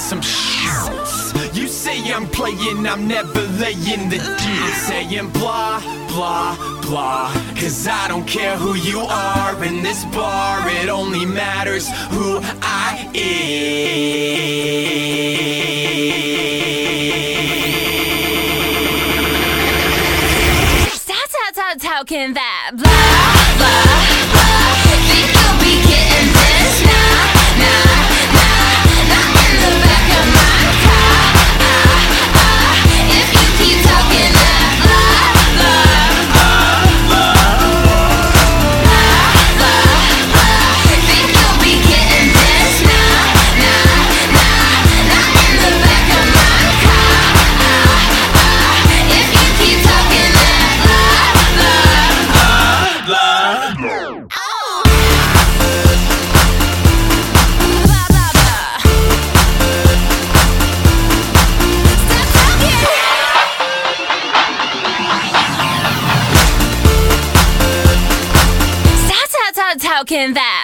some shit. You say I'm playing, I'm never laying the deal. Saying blah, blah, blah. Cause I don't care who you are in this bar, it only matters who I am. How, how, how, how that blah, blah how can that